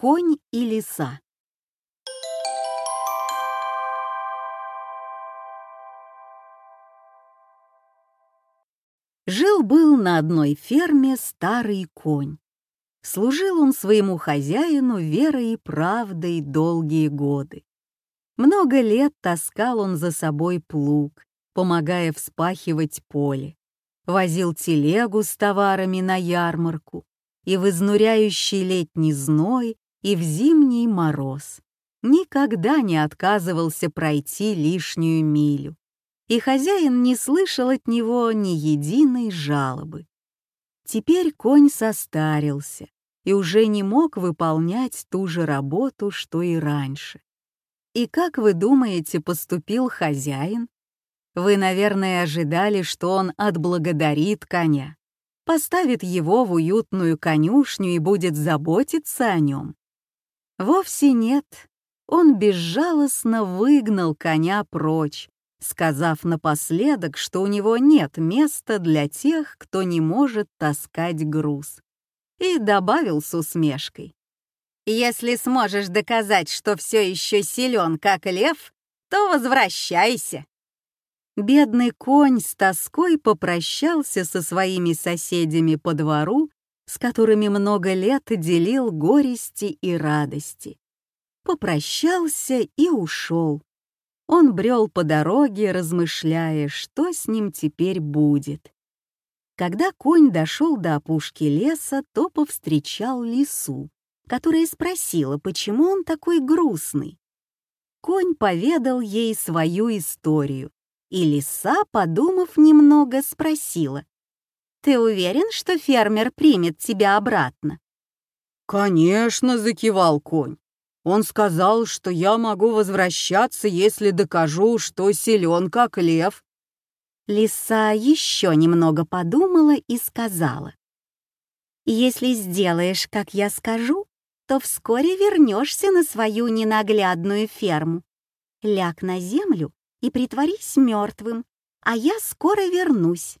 Конь и лиса. Жил-был на одной ферме старый конь. Служил он своему хозяину верой и правдой долгие годы. Много лет таскал он за собой плуг, помогая вспахивать поле, возил телегу с товарами на ярмарку и в изнуряющий летний зной, и в зимний мороз. Никогда не отказывался пройти лишнюю милю, и хозяин не слышал от него ни единой жалобы. Теперь конь состарился и уже не мог выполнять ту же работу, что и раньше. И как вы думаете, поступил хозяин? Вы, наверное, ожидали, что он отблагодарит коня, поставит его в уютную конюшню и будет заботиться о нем. Вовсе нет, он безжалостно выгнал коня прочь, сказав напоследок, что у него нет места для тех, кто не может таскать груз. И добавил с усмешкой. «Если сможешь доказать, что все еще силен, как лев, то возвращайся». Бедный конь с тоской попрощался со своими соседями по двору с которыми много лет делил горести и радости. Попрощался и ушел. Он брел по дороге, размышляя, что с ним теперь будет. Когда конь дошел до опушки леса, то повстречал лису, которая спросила, почему он такой грустный. Конь поведал ей свою историю, и лиса, подумав немного, спросила, ты уверен, что фермер примет тебя обратно?» «Конечно», — закивал конь. «Он сказал, что я могу возвращаться, если докажу, что силен, как лев». Лиса еще немного подумала и сказала. «Если сделаешь, как я скажу, то вскоре вернешься на свою ненаглядную ферму. Ляг на землю и притворись мертвым, а я скоро вернусь.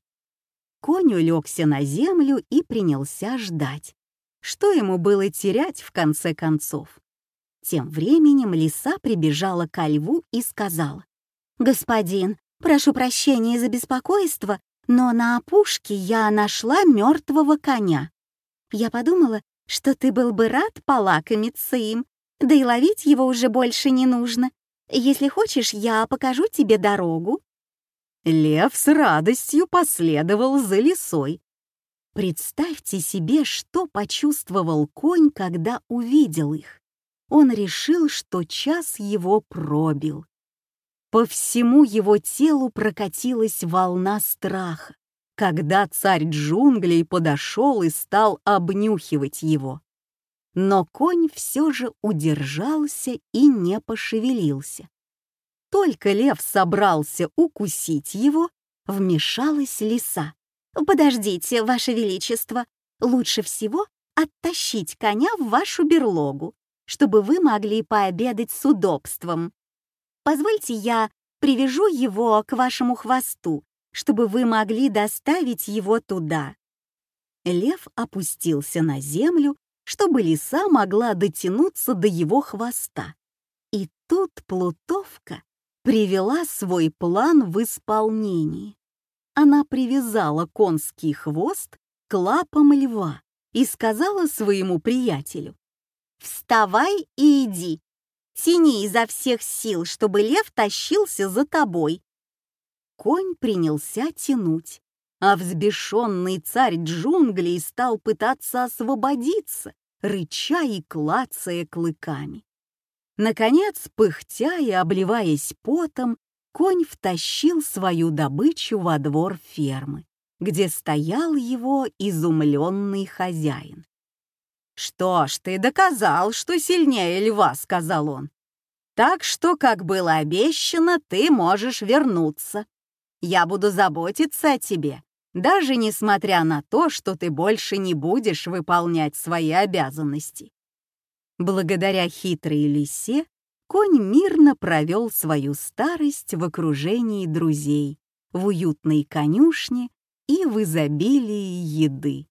Конь улегся на землю и принялся ждать. Что ему было терять в конце концов? Тем временем лиса прибежала ко льву и сказала, «Господин, прошу прощения за беспокойство, но на опушке я нашла мертвого коня. Я подумала, что ты был бы рад полакомиться им, да и ловить его уже больше не нужно. Если хочешь, я покажу тебе дорогу». Лев с радостью последовал за лисой. Представьте себе, что почувствовал конь, когда увидел их. Он решил, что час его пробил. По всему его телу прокатилась волна страха, когда царь джунглей подошел и стал обнюхивать его. Но конь все же удержался и не пошевелился. Только лев собрался укусить его, вмешалась лиса. «Подождите, Ваше Величество, лучше всего оттащить коня в вашу берлогу, чтобы вы могли пообедать с удобством. Позвольте я привяжу его к вашему хвосту, чтобы вы могли доставить его туда». Лев опустился на землю, чтобы лиса могла дотянуться до его хвоста. И тут плутовка привела свой план в исполнение. Она привязала конский хвост к лапам льва и сказала своему приятелю «Вставай и иди, тяни изо всех сил, чтобы лев тащился за тобой». Конь принялся тянуть, а взбешенный царь джунглей стал пытаться освободиться, рыча и клацая клыками. Наконец, пыхтя и обливаясь потом, конь втащил свою добычу во двор фермы, где стоял его изумленный хозяин. «Что ж, ты доказал, что сильнее льва», — сказал он. «Так что, как было обещано, ты можешь вернуться. Я буду заботиться о тебе, даже несмотря на то, что ты больше не будешь выполнять свои обязанности. Благодаря хитрой лисе конь мирно провел свою старость в окружении друзей, в уютной конюшне и в изобилии еды.